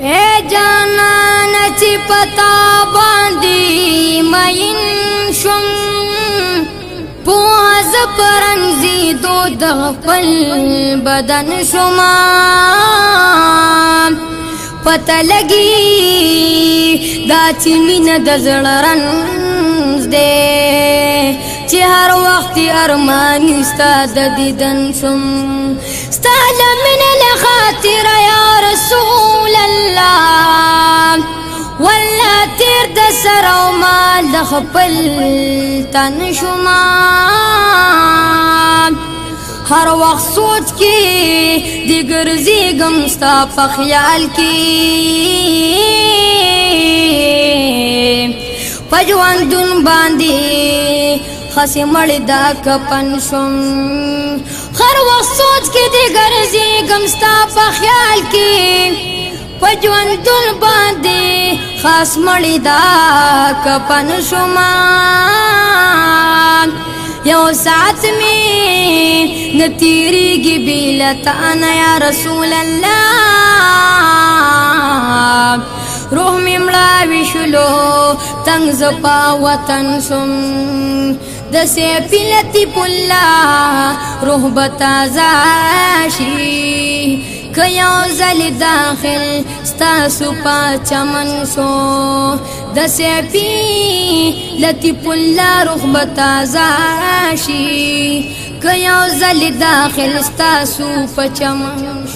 اے جانا نچی پتا باندی مین شم پوز پرنگزی دو دغفل بدن شما پتا لگی دا چی مین دزل رنز دے چی هر وقتی ارمانی ستا دیدن شم ستا لمی ډیر د سره او مال د خپل تن شوما هر وخت سوچ کې د ګرځي غم ستا په خیال کې پجوان دن باندې خسي مړ دا کپن شوم هر وخت سوچ کې د ګرځي غم ستا په خیال کې پجوان دن باندې خاص مړی دا کپن شومان یو ساعت می نتیریږي بیلتان یا رسول الله روح می مړاوي شلو تنگ زپا وطن سم د سې پیلتی پولا روح بتا زاشي که یو زل داخل ستاسو پا چمن شو د سپی لطیف الله رغبت ازاشي که یو زل داخل ستاسو په چمن